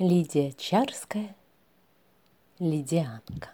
Лидия Чарская, Лидианка.